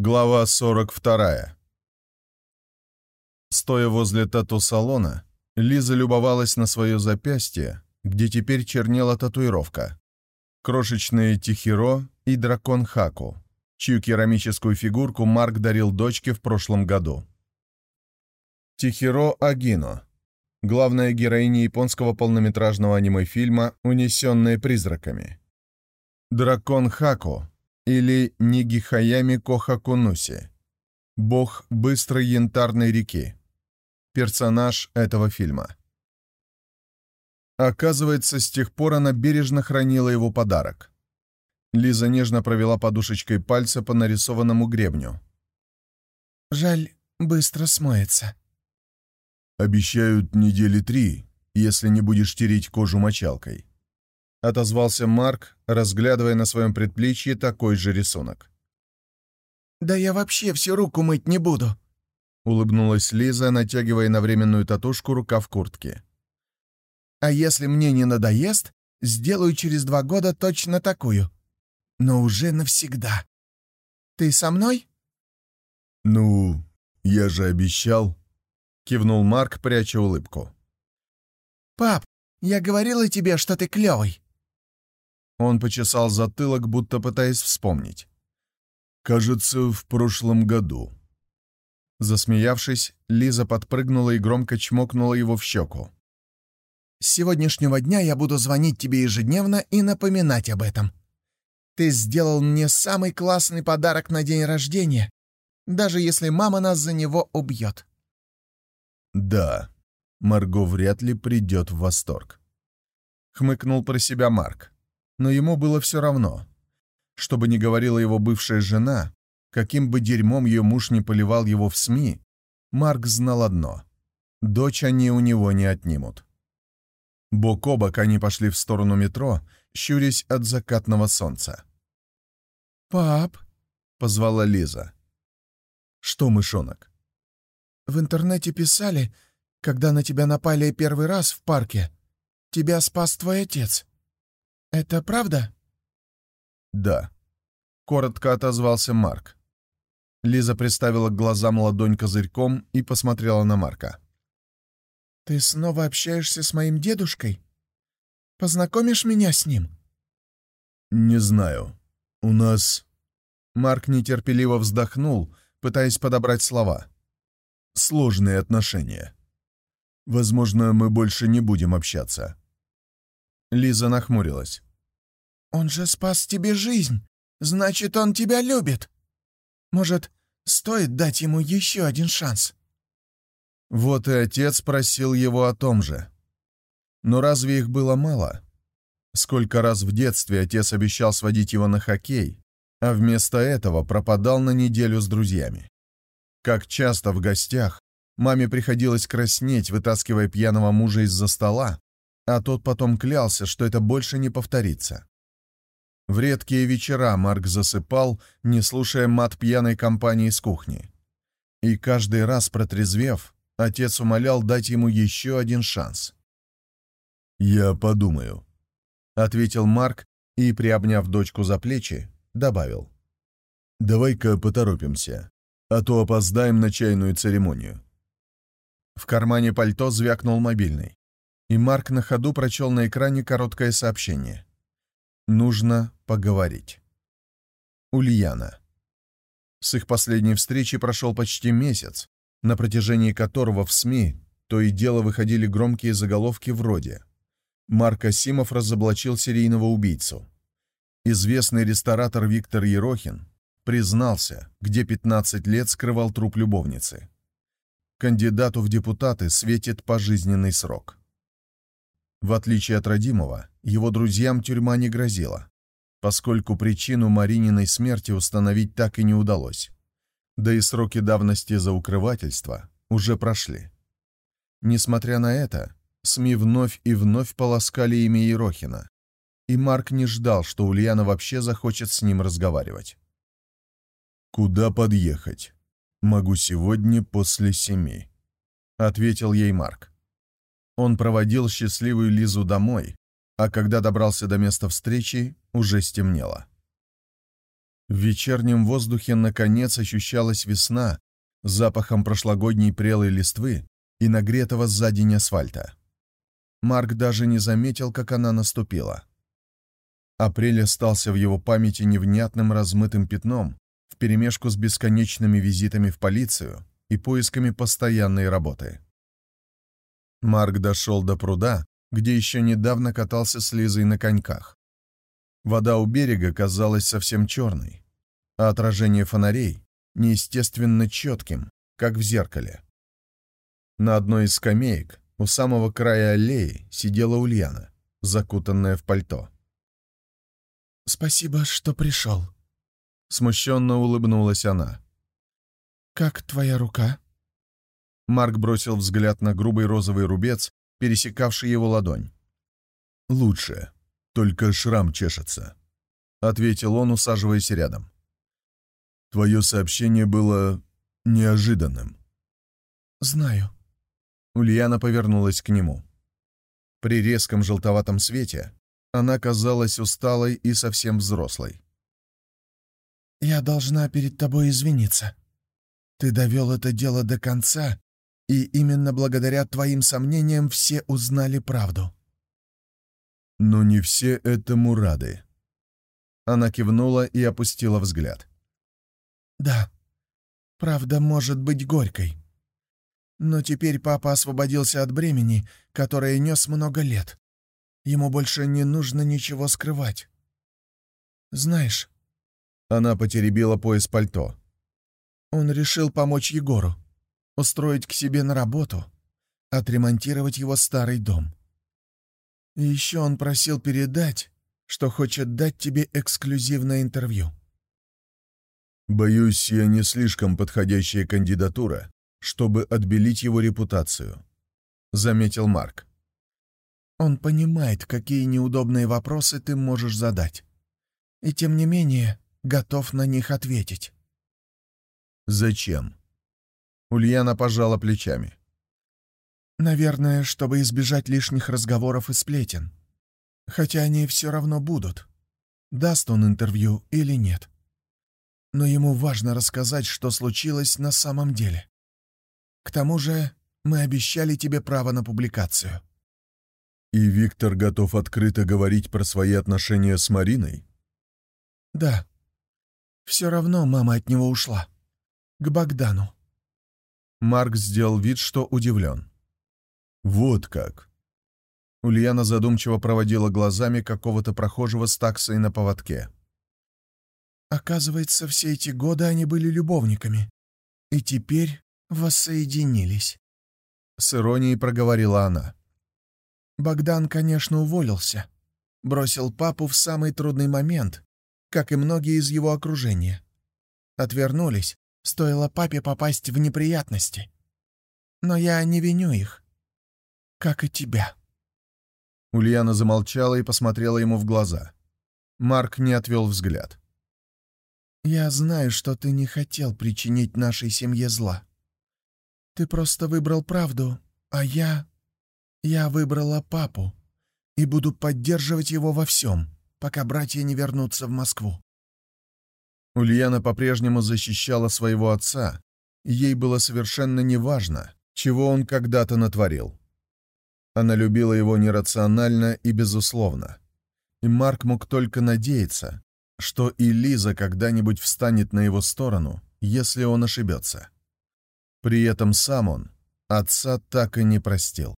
Глава 42. Стоя возле тату-салона, Лиза любовалась на свое запястье, где теперь чернела татуировка. Крошечные Тихиро и дракон Хаку, чью керамическую фигурку Марк дарил дочке в прошлом году. Тихиро Агино. Главная героиня японского полнометражного аниме-фильма «Унесенные призраками». Дракон Хаку или Нигихаями Кохакунуси, бог быстрой янтарной реки, персонаж этого фильма. Оказывается, с тех пор она бережно хранила его подарок. Лиза нежно провела подушечкой пальца по нарисованному гребню. «Жаль, быстро смоется». «Обещают недели три, если не будешь тереть кожу мочалкой», — отозвался Марк, разглядывая на своем предплечье такой же рисунок. «Да я вообще всю руку мыть не буду», — улыбнулась Лиза, натягивая на временную татушку рукав куртки. «А если мне не надоест, сделаю через два года точно такую. Но уже навсегда. Ты со мной?» «Ну, я же обещал», — кивнул Марк, пряча улыбку. «Пап, я говорила тебе, что ты клевый». Он почесал затылок, будто пытаясь вспомнить. «Кажется, в прошлом году». Засмеявшись, Лиза подпрыгнула и громко чмокнула его в щеку. «С сегодняшнего дня я буду звонить тебе ежедневно и напоминать об этом. Ты сделал мне самый классный подарок на день рождения, даже если мама нас за него убьет». «Да, Марго вряд ли придет в восторг», — хмыкнул про себя Марк но ему было все равно. Что бы ни говорила его бывшая жена, каким бы дерьмом ее муж не поливал его в СМИ, Марк знал одно — дочь они у него не отнимут. Бок о бок они пошли в сторону метро, щурясь от закатного солнца. «Пап», — позвала Лиза. «Что, мышонок?» «В интернете писали, когда на тебя напали первый раз в парке. Тебя спас твой отец». «Это правда?» «Да», — коротко отозвался Марк. Лиза приставила к глазам ладонь козырьком и посмотрела на Марка. «Ты снова общаешься с моим дедушкой? Познакомишь меня с ним?» «Не знаю. У нас...» Марк нетерпеливо вздохнул, пытаясь подобрать слова. «Сложные отношения. Возможно, мы больше не будем общаться. Лиза нахмурилась. «Он же спас тебе жизнь. Значит, он тебя любит. Может, стоит дать ему еще один шанс?» Вот и отец просил его о том же. Но разве их было мало? Сколько раз в детстве отец обещал сводить его на хоккей, а вместо этого пропадал на неделю с друзьями. Как часто в гостях маме приходилось краснеть, вытаскивая пьяного мужа из-за стола, а тот потом клялся, что это больше не повторится. В редкие вечера Марк засыпал, не слушая мат пьяной компании с кухни. И каждый раз протрезвев, отец умолял дать ему еще один шанс. «Я подумаю», — ответил Марк и, приобняв дочку за плечи, добавил. «Давай-ка поторопимся, а то опоздаем на чайную церемонию». В кармане пальто звякнул мобильный и Марк на ходу прочел на экране короткое сообщение. «Нужно поговорить». Ульяна. С их последней встречи прошел почти месяц, на протяжении которого в СМИ то и дело выходили громкие заголовки вроде «Марк Асимов разоблачил серийного убийцу». Известный ресторатор Виктор Ерохин признался, где 15 лет скрывал труп любовницы. Кандидату в депутаты светит пожизненный срок. В отличие от родимого, его друзьям тюрьма не грозила, поскольку причину Марининой смерти установить так и не удалось. Да и сроки давности за укрывательство уже прошли. Несмотря на это, СМИ вновь и вновь полоскали имя Ерохина, и Марк не ждал, что Ульяна вообще захочет с ним разговаривать. «Куда подъехать? Могу сегодня после семи», — ответил ей Марк. Он проводил счастливую Лизу домой, а когда добрался до места встречи, уже стемнело. В вечернем воздухе наконец ощущалась весна с запахом прошлогодней прелой листвы и нагретого за день асфальта. Марк даже не заметил, как она наступила. Апрель остался в его памяти невнятным размытым пятном вперемешку с бесконечными визитами в полицию и поисками постоянной работы. Марк дошел до пруда, где еще недавно катался с Лизой на коньках. Вода у берега казалась совсем черной, а отражение фонарей — неестественно четким, как в зеркале. На одной из скамеек у самого края аллеи сидела Ульяна, закутанная в пальто. «Спасибо, что пришел», — смущенно улыбнулась она. «Как твоя рука?» Марк бросил взгляд на грубый розовый рубец, пересекавший его ладонь. «Лучше. Только шрам чешется», — ответил он, усаживаясь рядом. «Твое сообщение было неожиданным». «Знаю». Ульяна повернулась к нему. При резком желтоватом свете она казалась усталой и совсем взрослой. «Я должна перед тобой извиниться. Ты довел это дело до конца, и именно благодаря твоим сомнениям все узнали правду». «Но не все этому рады». Она кивнула и опустила взгляд. «Да, правда может быть горькой. Но теперь папа освободился от бремени, которое нес много лет. Ему больше не нужно ничего скрывать. Знаешь, она потеребила пояс пальто. Он решил помочь Егору, устроить к себе на работу, отремонтировать его старый дом. И еще он просил передать, что хочет дать тебе эксклюзивное интервью. «Боюсь, я не слишком подходящая кандидатура, чтобы отбелить его репутацию», — заметил Марк. «Он понимает, какие неудобные вопросы ты можешь задать. И тем не менее, готов на них ответить. «Зачем?» Ульяна пожала плечами. «Наверное, чтобы избежать лишних разговоров и сплетен. Хотя они все равно будут. Даст он интервью или нет. Но ему важно рассказать, что случилось на самом деле. К тому же мы обещали тебе право на публикацию». «И Виктор готов открыто говорить про свои отношения с Мариной?» «Да», все равно мама от него ушла. К Богдану. Марк сделал вид, что удивлен. «Вот как!» Ульяна задумчиво проводила глазами какого-то прохожего с таксой на поводке. «Оказывается, все эти годы они были любовниками. И теперь воссоединились». С иронией проговорила она. Богдан, конечно, уволился. Бросил папу в самый трудный момент, как и многие из его окружения. Отвернулись, стоило папе попасть в неприятности. Но я не виню их, как и тебя». Ульяна замолчала и посмотрела ему в глаза. Марк не отвел взгляд. «Я знаю, что ты не хотел причинить нашей семье зла. Ты просто выбрал правду, а я... Я выбрала папу и буду поддерживать его во всем пока братья не вернутся в Москву. Ульяна по-прежнему защищала своего отца, и ей было совершенно неважно, чего он когда-то натворил. Она любила его нерационально и безусловно. И Марк мог только надеяться, что и Лиза когда-нибудь встанет на его сторону, если он ошибется. При этом сам он отца так и не простил.